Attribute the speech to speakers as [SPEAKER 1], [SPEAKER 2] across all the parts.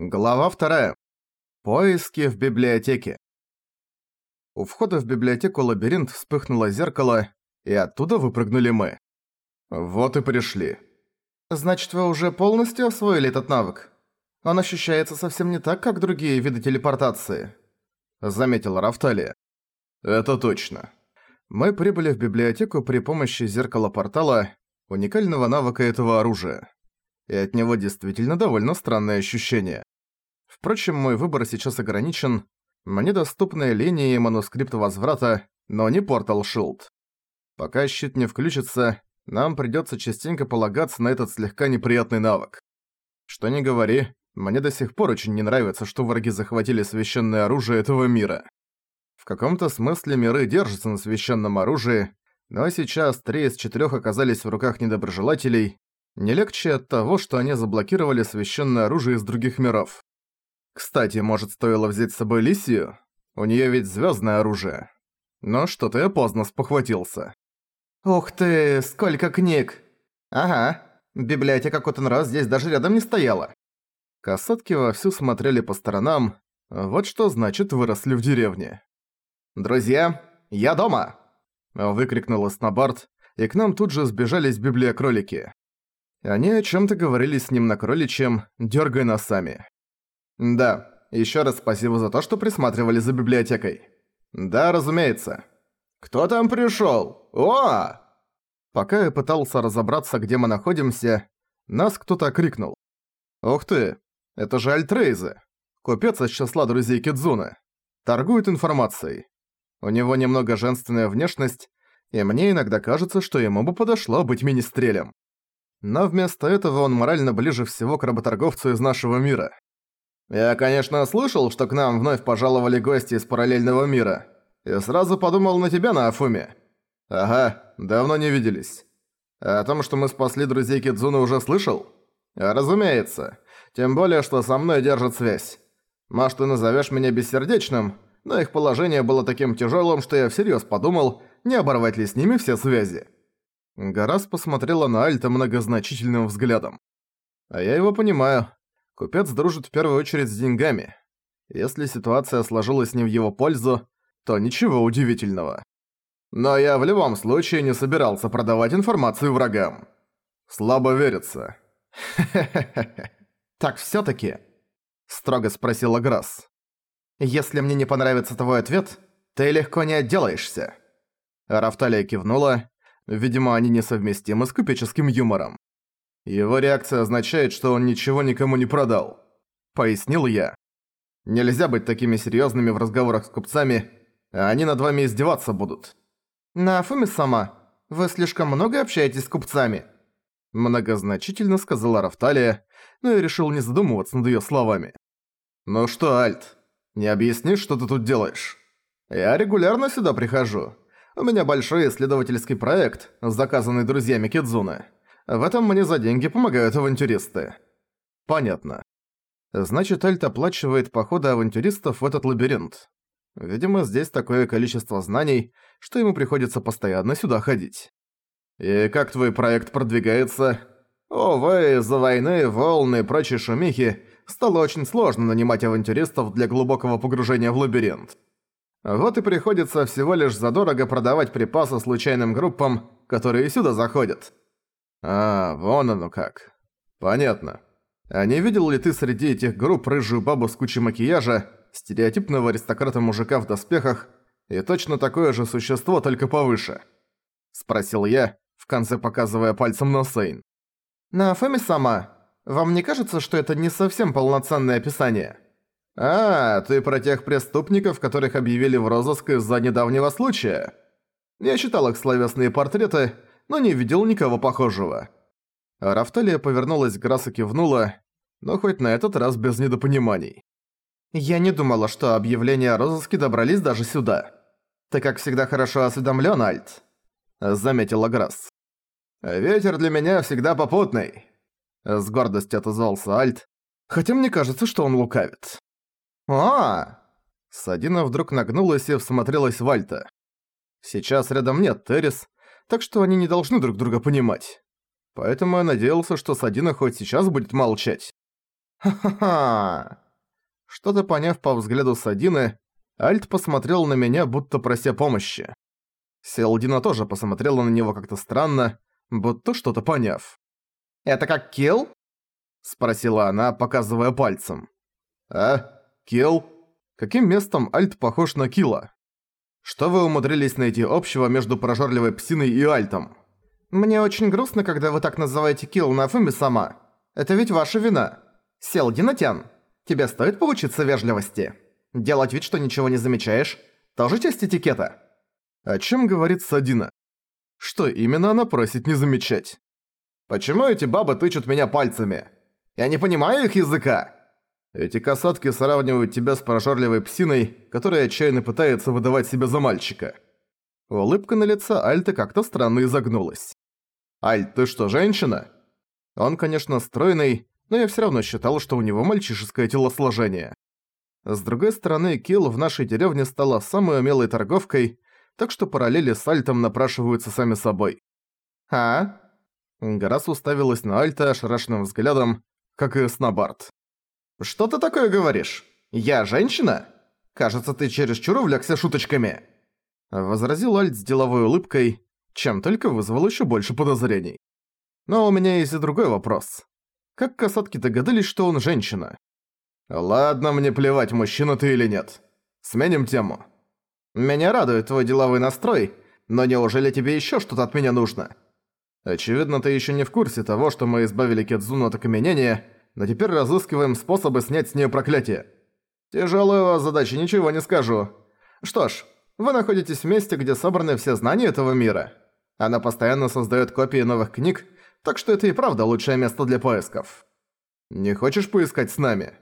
[SPEAKER 1] Глава вторая. Поиски в библиотеке. У входа в библиотеку лабиринт вспыхнуло зеркало, и оттуда выпрыгнули мы. Вот и пришли.
[SPEAKER 2] Значит, вы уже полностью освоили этот навык? Он ощущается совсем не так, как другие виды телепортации.
[SPEAKER 1] Заметила Рафталия. Это точно. Мы прибыли в библиотеку при помощи зеркала портала, уникального навыка этого оружия. И от него действительно довольно странное ощущение. Впрочем, мой выбор сейчас ограничен. Мне доступны линии и манускрипт возврата, но не портал Shield. Пока щит не включится, нам придётся частенько полагаться на этот слегка неприятный навык. Что ни говори, мне до сих пор очень не нравится, что враги захватили священное оружие этого мира. В каком-то смысле миры держатся на священном оружии, но сейчас три из четырёх оказались в руках недоброжелателей, не легче от того, что они заблокировали священное оружие из других миров. Кстати, может, стоило взять с собой Лисию? У неё ведь звёздное оружие. Но что-то я поздно спохватился.
[SPEAKER 2] Ух ты, сколько книг! Ага, библиотека Коттенро здесь даже рядом не стояла.
[SPEAKER 1] Касатки вовсю смотрели по сторонам. Вот что значит выросли в деревне.
[SPEAKER 2] «Друзья, я дома!»
[SPEAKER 1] Выкрикнул Снобард, и к нам тут же сбежались библиокролики. Они о чём-то говорили с ним на кроличьем, дёргая носами.
[SPEAKER 2] Да, еще раз спасибо за то, что присматривали за библиотекой. Да, разумеется. Кто там пришел? О!
[SPEAKER 1] Пока я пытался разобраться, где мы находимся, нас кто-то окрикнул. Ух ты, это же Альтрейзе, купец из числа друзей Кидзуны. Торгует информацией. У него немного женственная внешность, и мне иногда кажется, что ему бы подошло быть министрелем. Но вместо этого он морально ближе всего к работорговцу из нашего мира.
[SPEAKER 2] Я, конечно, слышал, что к нам вновь пожаловали гости из параллельного мира. И сразу подумал на тебя, на Афуме.
[SPEAKER 1] Ага, давно не виделись. А о том, что мы спасли друзей Кидзуны, уже слышал?
[SPEAKER 2] Разумеется. Тем более, что со мной держит связь. Может, ты назовешь меня бессердечным, но их положение было таким тяжелым, что я всерьез подумал, не оборвать ли с ними все связи.
[SPEAKER 1] Гарас посмотрела на Альта многозначительным взглядом. А я его понимаю. Купец дружит в первую очередь с деньгами. Если ситуация сложилась не в его пользу, то ничего удивительного.
[SPEAKER 2] Но я в любом случае не собирался продавать информацию врагам.
[SPEAKER 1] Слабо верится.
[SPEAKER 2] Так всё-таки, строго спросила Грасс. Если мне не понравится твой ответ, ты легко не отделаешься.
[SPEAKER 1] Рафталия кивнула. Видимо, они несовместимы с купеческим юмором. Его реакция означает, что он ничего никому не продал. Пояснил я. Нельзя быть такими серьёзными в разговорах с купцами, а они над вами издеваться будут.
[SPEAKER 2] Нафуми сама, вы слишком много общаетесь с купцами.
[SPEAKER 1] Многозначительно сказала Рафталия, но я решил не задумываться над её словами. «Ну что, Альт, не объяснишь, что ты тут делаешь?» «Я регулярно сюда прихожу. У меня большой исследовательский проект, заказанный друзьями Кидзуны. В этом мне за деньги помогают авантюристы. Понятно. Значит, Альт оплачивает походы авантюристов в этот лабиринт. Видимо, здесь такое количество знаний, что ему приходится постоянно сюда ходить. И как твой проект продвигается?
[SPEAKER 2] Увы, из-за войны, волны и прочей шумихи стало очень сложно нанимать авантюристов для глубокого погружения в лабиринт. Вот и приходится всего лишь задорого продавать припасы случайным группам, которые сюда заходят.
[SPEAKER 1] А, вон оно как. Понятно. А не видел ли ты среди этих групп рыжую бабу с кучей макияжа, стереотипного аристократа-мужика в доспехах и точно такое же существо, только повыше? Спросил я, в конце показывая пальцем на Сейн.
[SPEAKER 2] На Фэми сама, вам не кажется, что это не совсем полноценное описание? А, ты про тех преступников, которых объявили в розыск из-за недавнего случая? Я читал их словесные портреты, но не видел никого похожего.
[SPEAKER 1] Рафталия повернулась к Грасс кивнула, но хоть на этот раз без недопониманий.
[SPEAKER 2] «Я не думала, что объявления о розыске добрались даже сюда. Ты, как всегда, хорошо осведомлен, Альт», — заметила Грасс. «Ветер для меня всегда попутный», — с гордостью отозвался Альт, хотя мне кажется, что он лукавит.
[SPEAKER 1] «А!» Садина вдруг нагнулась и всмотрелась в Альта. Сейчас рядом нет Террис, так что они не должны друг друга понимать. Поэтому я надеялся, что Садина хоть сейчас будет молчать. Ха-ха-ха. Что-то поняв по взгляду Садины, Альт посмотрел на меня, будто прося помощи. Селдина тоже посмотрела на него как-то странно, будто что-то поняв.
[SPEAKER 2] «Это как килл?»
[SPEAKER 1] — спросила она, показывая пальцем. «А? Килл? Каким местом Альт похож на Килла? Что вы умудрились найти общего между прожорливой псиной и Альтом?»
[SPEAKER 2] «Мне очень грустно, когда вы так называете Килл Нафуми сама. Это ведь ваша вина. Сел Динатян, тебе стоит поучиться вежливости. Делать вид, что ничего не замечаешь, тоже часть этикета».
[SPEAKER 1] О чем говорит Садина? Что именно она просит не замечать?
[SPEAKER 2] «Почему эти бабы тычут меня пальцами? Я не понимаю их языка!»
[SPEAKER 1] Эти касатки сравнивают тебя с прожорливой псиной, которая отчаянно пытается выдавать себя за мальчика. Улыбка на лице Альты как-то странно изогнулась. «Альт, ты что, женщина?» Он, конечно, стройный, но я всё равно считал, что у него мальчишеское телосложение. С другой стороны, Килл в нашей деревне стала самой умелой торговкой, так что параллели с Альтом напрашиваются сами собой.
[SPEAKER 2] «А?»
[SPEAKER 1] Гарас уставилась на Альта ошарашенным взглядом, как и Снобард.
[SPEAKER 2] «Что ты такое говоришь? Я женщина? Кажется, ты чересчур увлёкся шуточками».
[SPEAKER 1] Возразил Альт с деловой улыбкой, чем только вызвал ещё больше подозрений. Но у меня есть и другой вопрос. Как касатки догадались, что он женщина? Ладно, мне плевать, мужчина ты или нет. Сменим тему.
[SPEAKER 2] Меня радует твой деловой настрой, но неужели тебе ещё что-то от меня нужно?
[SPEAKER 1] Очевидно, ты ещё не в курсе того, что мы избавили Кедзуну от окаменения, но теперь разыскиваем способы снять с неё проклятие.
[SPEAKER 2] Тяжёлая у вас задача, ничего не скажу. Что ж, вы находитесь в месте, где собраны все знания этого мира. Она постоянно создаёт копии новых книг, так что это и правда лучшее место для поисков.
[SPEAKER 1] Не хочешь поискать с нами?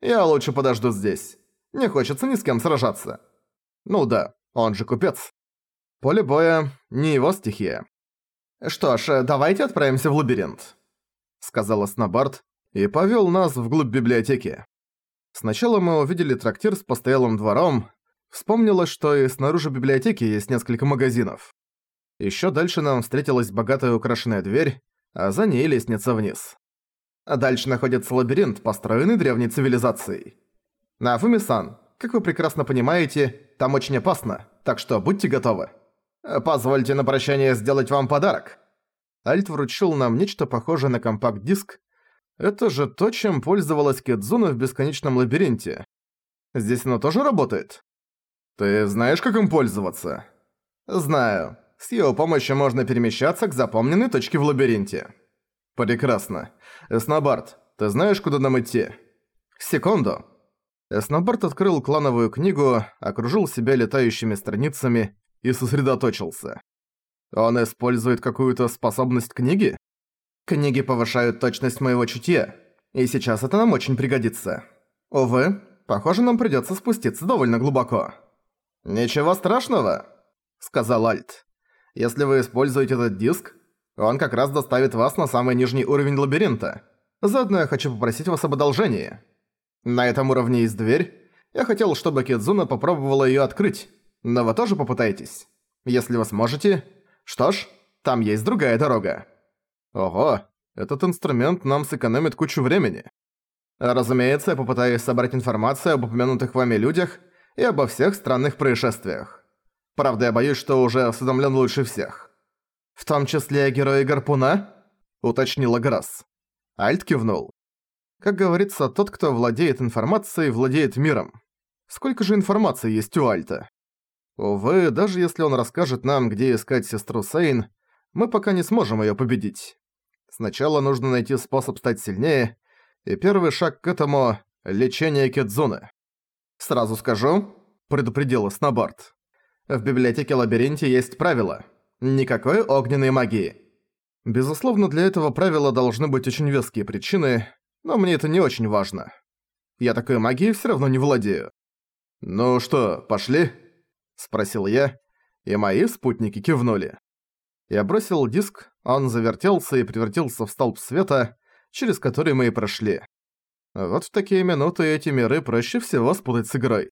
[SPEAKER 2] Я лучше подожду здесь. Не хочется ни с кем сражаться.
[SPEAKER 1] Ну да, он же купец. Поле боя – не его стихия.
[SPEAKER 2] «Что ж, давайте отправимся в лабиринт», — сказала Снобард
[SPEAKER 1] и повёл нас вглубь библиотеки. Сначала мы увидели трактир с постоялым двором, вспомнилось, что и снаружи библиотеки есть несколько магазинов. Ещё дальше нам встретилась богатая украшенная дверь, а за ней лестница вниз.
[SPEAKER 2] А дальше находится лабиринт, построенный древней цивилизацией. Нафуми-сан, как вы прекрасно понимаете, там очень опасно, так что будьте готовы. Позвольте на прощание сделать вам подарок.
[SPEAKER 1] Альт вручил нам нечто похожее на компакт-диск. Это же то, чем пользовалась Кедзуна в бесконечном лабиринте. Здесь оно тоже работает?
[SPEAKER 2] Ты знаешь, как им пользоваться? Знаю. С его помощью можно перемещаться к запомненной точке в лабиринте.
[SPEAKER 1] Прекрасно. Эснобард, ты знаешь, куда нам идти?
[SPEAKER 2] Секунду.
[SPEAKER 1] Эснобард открыл клановую книгу, окружил себя летающими страницами и сосредоточился. Он использует какую-то способность книги?
[SPEAKER 2] Книги повышают точность моего чутья, и сейчас это нам очень пригодится. Увы, похоже, нам придётся спуститься довольно глубоко. «Ничего страшного», — сказал Альт. «Если вы используете этот диск, он как раз доставит вас на самый нижний уровень лабиринта. Заодно я хочу попросить вас об одолжении. На этом уровне есть дверь. Я хотел, чтобы Кидзуна попробовала её открыть, но вы тоже попытаетесь? Если вы сможете... Что ж, там есть другая дорога.
[SPEAKER 1] Ого, этот инструмент нам сэкономит кучу времени.
[SPEAKER 2] Разумеется, я попытаюсь собрать информацию об упомянутых вами людях и обо всех странных происшествиях. Правда, я боюсь, что уже осведомлен лучше всех. В том числе герои Гарпуна? Уточнила Грасс.
[SPEAKER 1] Альт кивнул. Как говорится, тот, кто владеет информацией, владеет миром. Сколько же информации есть у Альта? Увы, даже если он расскажет нам, где искать сестру Сейн, мы пока не сможем её победить. Сначала нужно найти способ стать сильнее, и первый шаг к этому — лечение Кедзуны.
[SPEAKER 2] «Сразу скажу», — предупредила Снобард. «В библиотеке-лабиринте есть правило. Никакой огненной магии».
[SPEAKER 1] Безусловно, для этого правила должны быть очень веские причины, но мне это не очень важно. Я такой магией всё равно не владею. «Ну что, пошли?» — спросил я, и мои спутники кивнули. Я бросил диск, он завертелся и превратился в столб света, через который мы и прошли. Вот в такие минуты эти миры проще всего спутать с игрой.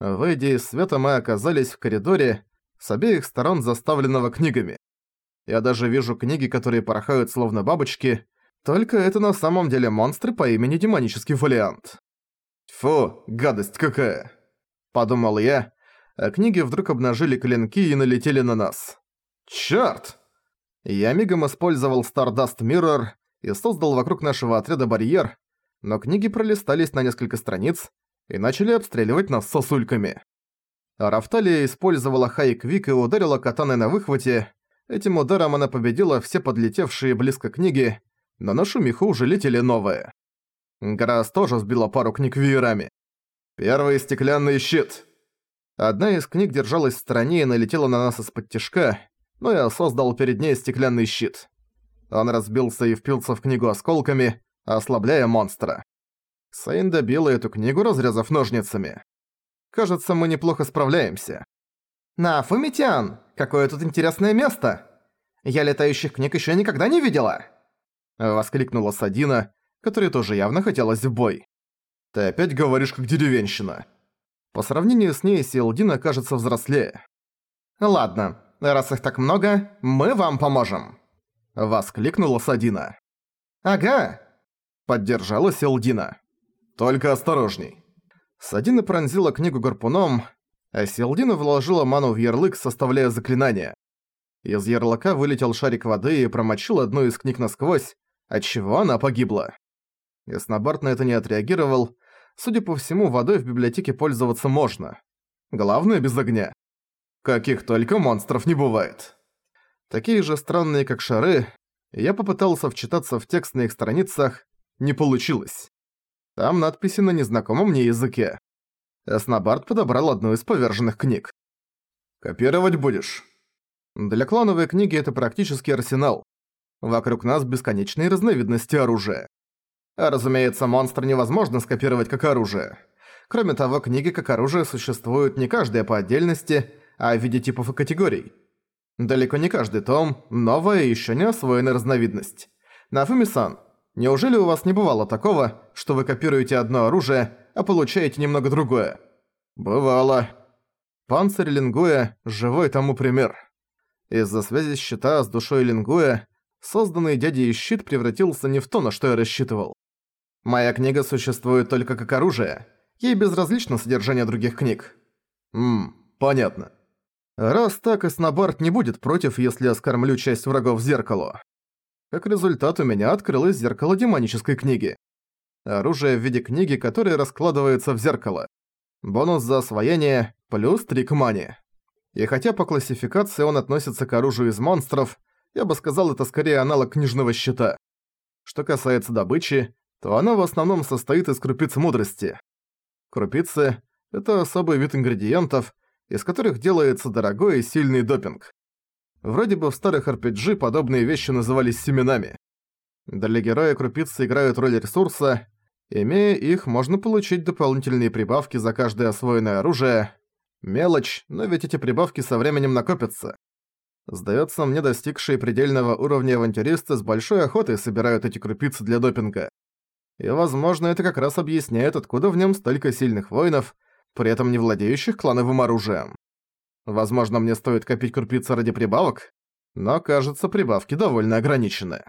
[SPEAKER 1] Выйдя из света, мы оказались в коридоре, с обеих сторон заставленного книгами. Я даже вижу книги, которые порхают словно бабочки, Только это на самом деле монстры по имени Демонический Фолиант. Фу, гадость какая. Подумал я, а книги вдруг обнажили клинки и налетели на нас. Чёрт! Я мигом использовал Stardust Mirror и создал вокруг нашего отряда барьер, но книги пролистались на несколько страниц и начали обстреливать нас сосульками. А Рафталия использовала Хайквик и ударила катаной на выхвате. Этим ударом она победила все подлетевшие близко книги, но на шумиху уже летели новые. Грас тоже сбила пару книг веерами. Первый стеклянный щит. Одна из книг держалась в стороне и налетела на нас из-под тишка, но я создал перед ней стеклянный щит. Он разбился и впился в книгу осколками, ослабляя монстра. Сейн добила эту книгу, разрезав ножницами. Кажется, мы неплохо справляемся. «На, Фумитян, какое тут интересное место! Я летающих книг ещё никогда не видела!» Воскликнула Садина, которой тоже явно хотелось в бой. «Ты опять говоришь как деревенщина». По сравнению с ней Силдина кажется взрослее. «Ладно, раз их так много, мы вам поможем!» Воскликнула Садина. «Ага!» Поддержала Селдина. «Только осторожней!» Садина пронзила книгу гарпуном, а Селдина вложила ману в ярлык, составляя заклинание. Из ярлыка вылетел шарик воды и промочил одну из книг насквозь, отчего она погибла. Яснобард на это не отреагировал. Судя по всему, водой в библиотеке пользоваться можно. Главное, без огня. Каких только монстров не бывает. Такие же странные, как шары, я попытался вчитаться в текст на их страницах, не получилось. Там надписи на незнакомом мне языке. Эснобард подобрал одну из поверженных книг. «Копировать будешь?» Для клановой книги это практически арсенал. Вокруг нас бесконечные разновидности оружия. А разумеется, монстр невозможно скопировать как оружие. Кроме того, книги как оружие существуют не каждая по отдельности, а в виде типов и категорий. Далеко не каждый том – новая и ещё не освоенная разновидность. Нафуми-сан, неужели у вас не бывало такого, что вы копируете одно оружие, а получаете немного другое? Бывало. Панцирь Лингуя – живой тому пример. Из-за связи щита с душой Лингуя, созданный дядей щит превратился не в то, на что я рассчитывал. Моя книга существует только как оружие. Ей безразлично содержание других книг. Ммм, понятно. Раз так, и Снобард не будет против, если я скормлю часть врагов зеркалу. Как результат, у меня открылось зеркало демонической книги. Оружие в виде книги, которое раскладывается в зеркало. Бонус за освоение, плюс 3 к мане. И хотя по классификации он относится к оружию из монстров, я бы сказал, это скорее аналог книжного щита. Что касается добычи, то она в основном состоит из крупиц мудрости. Крупицы — это особый вид ингредиентов, из которых делается дорогой и сильный допинг. Вроде бы в старых RPG подобные вещи назывались семенами. Для героя крупицы играют роль ресурса, имея их, можно получить дополнительные прибавки за каждое освоенное оружие. Мелочь, но ведь эти прибавки со временем накопятся. Сдается мне, достигшие предельного уровня авантюристы с большой охотой собирают эти крупицы для допинга. И, возможно, это как раз объясняет, откуда в нем столько сильных воинов, при этом не владеющих клановым оружием. Возможно, мне стоит копить крупицы ради прибавок, но, кажется, прибавки довольно ограничены.